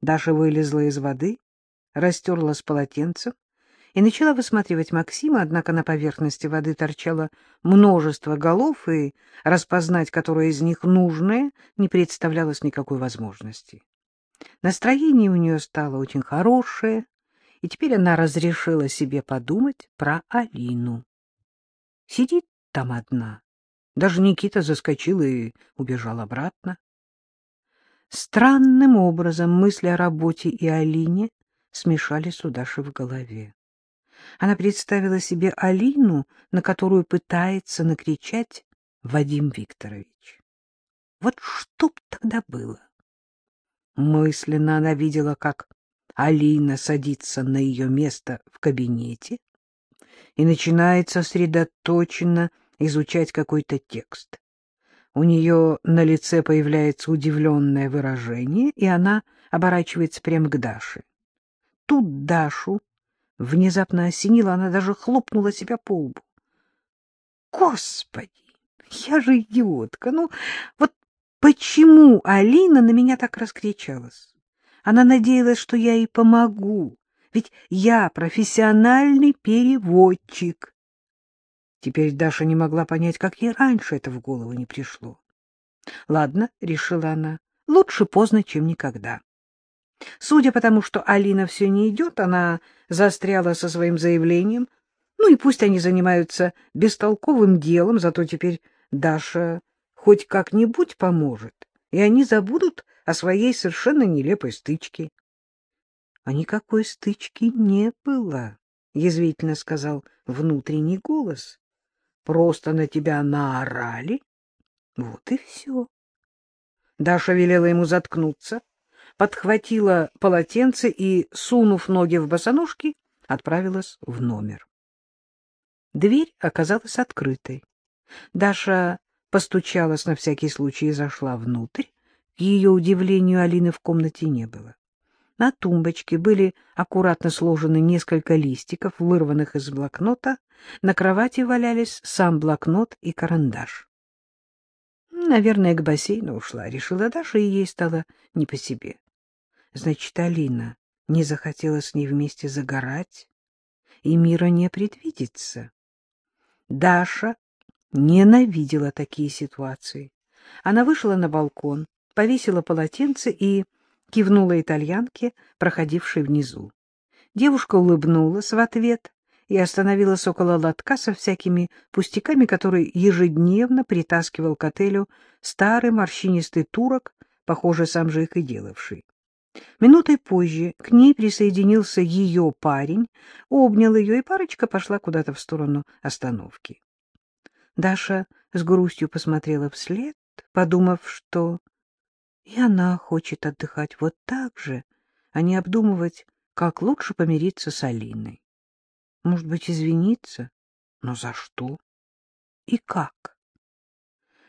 Даша вылезла из воды, растерлась полотенцем и начала высматривать Максима, однако на поверхности воды торчало множество голов, и распознать, которое из них нужное, не представлялось никакой возможности. Настроение у нее стало очень хорошее, и теперь она разрешила себе подумать про Алину. Сидит там одна. Даже Никита заскочил и убежал обратно. Странным образом мысли о работе и Алине смешались у Даши в голове. Она представила себе Алину, на которую пытается накричать Вадим Викторович. Вот что б тогда было? Мысленно она видела, как Алина садится на ее место в кабинете и начинает сосредоточенно изучать какой-то текст. У нее на лице появляется удивленное выражение, и она оборачивается прямо к Даше. Тут Дашу внезапно осенило, она даже хлопнула себя по лбу. Господи, я же идиотка! Ну, вот почему Алина на меня так раскричалась? Она надеялась, что я ей помогу, ведь я профессиональный переводчик. Теперь Даша не могла понять, как ей раньше это в голову не пришло. — Ладно, — решила она, — лучше поздно, чем никогда. Судя по тому, что Алина все не идет, она застряла со своим заявлением. Ну и пусть они занимаются бестолковым делом, зато теперь Даша хоть как-нибудь поможет, и они забудут о своей совершенно нелепой стычке. — А никакой стычки не было, — язвительно сказал внутренний голос. — Просто на тебя наорали. Вот и все. Даша велела ему заткнуться, подхватила полотенце и, сунув ноги в босоножки, отправилась в номер. Дверь оказалась открытой. Даша постучалась на всякий случай и зашла внутрь. К ее удивлению Алины в комнате не было. На тумбочке были аккуратно сложены несколько листиков, вырванных из блокнота. На кровати валялись сам блокнот и карандаш. Наверное, к бассейну ушла, решила Даша, и ей стало не по себе. Значит, Алина не захотела с ней вместе загорать, и мира не предвидится. Даша ненавидела такие ситуации. Она вышла на балкон, повесила полотенце и кивнула итальянке, проходившей внизу. Девушка улыбнулась в ответ и остановилась около лотка со всякими пустяками, который ежедневно притаскивал к отелю старый морщинистый турок, похоже, сам же их и делавший. Минутой позже к ней присоединился ее парень, обнял ее, и парочка пошла куда-то в сторону остановки. Даша с грустью посмотрела вслед, подумав, что и она хочет отдыхать вот так же, а не обдумывать, как лучше помириться с Алиной. Может быть, извиниться? Но за что? И как?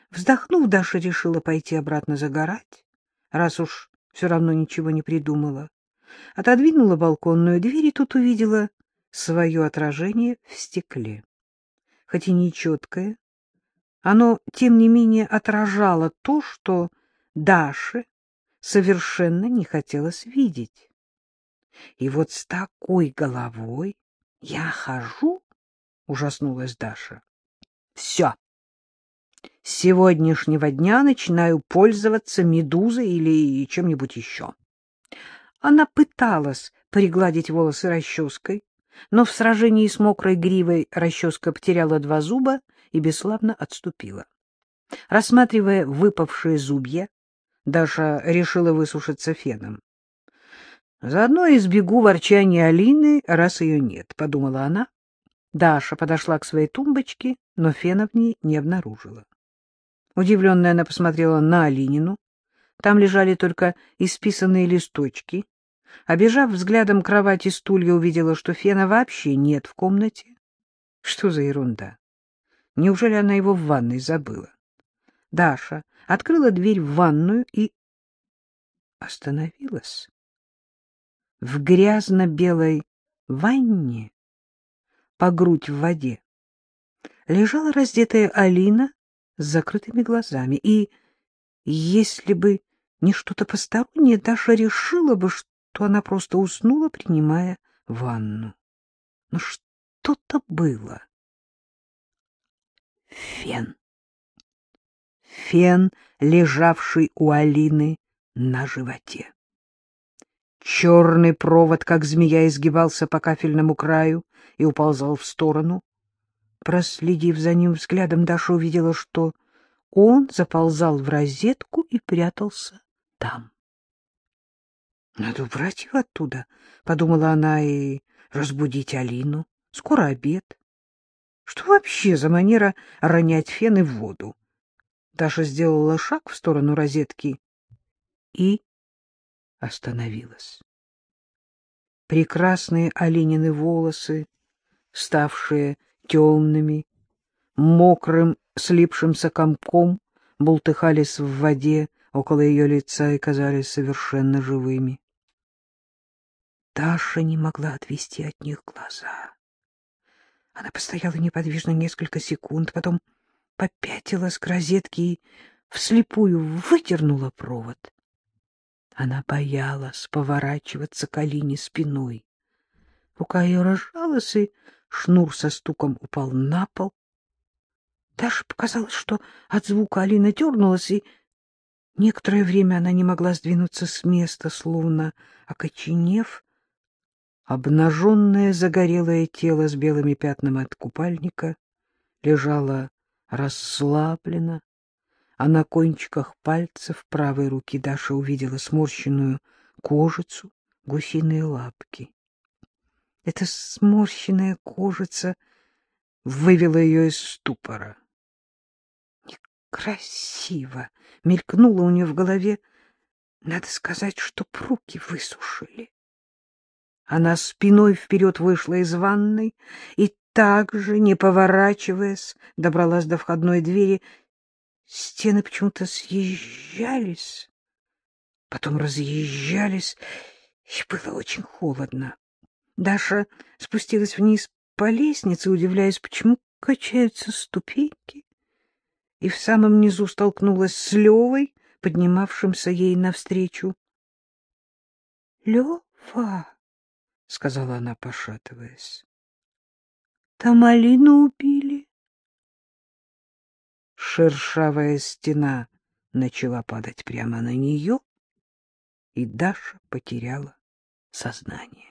Вздохнув, Даша решила пойти обратно загорать, раз уж все равно ничего не придумала. Отодвинула балконную дверь и тут увидела свое отражение в стекле. Хоть и нечеткое, оно, тем не менее, отражало то, что Даше совершенно не хотелось видеть. И вот с такой головой я хожу, — ужаснулась Даша. — Все. С сегодняшнего дня начинаю пользоваться медузой или чем-нибудь еще. Она пыталась пригладить волосы расческой, но в сражении с мокрой гривой расческа потеряла два зуба и бесславно отступила. Рассматривая выпавшие зубья, Даша решила высушиться феном. Заодно избегу ворчания Алины, раз ее нет, — подумала она. Даша подошла к своей тумбочке, но фена в ней не обнаружила. Удивленная она посмотрела на Алинину. Там лежали только исписанные листочки. Обежав взглядом кровать и стулья, увидела, что фена вообще нет в комнате. Что за ерунда? Неужели она его в ванной забыла? Даша открыла дверь в ванную и остановилась. В грязно-белой ванне, по грудь в воде, лежала раздетая Алина с закрытыми глазами, и, если бы не что-то постороннее, Даша решила бы, что она просто уснула, принимая ванну. Но что-то было. Фен. Фен, лежавший у Алины на животе. Черный провод, как змея, изгибался по кафельному краю и уползал в сторону. Проследив за ним взглядом, Даша увидела, что он заползал в розетку и прятался там. — Надо убрать его оттуда, — подумала она, — и разбудить Алину. Скоро обед. Что вообще за манера ронять фены в воду? Даша сделала шаг в сторону розетки и остановилась. Прекрасные оленины волосы, ставшие темными, мокрым слипшимся комком, бултыхались в воде около ее лица и казались совершенно живыми. Даша не могла отвести от них глаза. Она постояла неподвижно несколько секунд, потом попятилась к розетке и вслепую выдернула провод. Она боялась поворачиваться к Алине спиной. Рука ее разжалась, и шнур со стуком упал на пол. Даже показалось, что от звука Алина дернулась, и некоторое время она не могла сдвинуться с места, словно окоченев. Обнаженное загорелое тело с белыми пятнами от купальника лежало расслабленно, а на кончиках пальцев правой руки Даша увидела сморщенную кожицу, гусиные лапки. Эта сморщенная кожица вывела ее из ступора. Некрасиво мелькнуло у нее в голове. Надо сказать, что руки высушили. Она спиной вперед вышла из ванной и также, не поворачиваясь, добралась до входной двери. Стены почему-то съезжались, потом разъезжались, и было очень холодно. Даша спустилась вниз по лестнице, удивляясь, почему качаются ступеньки, и в самом низу столкнулась с Левой, поднимавшимся ей навстречу. — Лева, — сказала она, пошатываясь, — там Алину убили. Шершавая стена начала падать прямо на нее, и Даша потеряла сознание.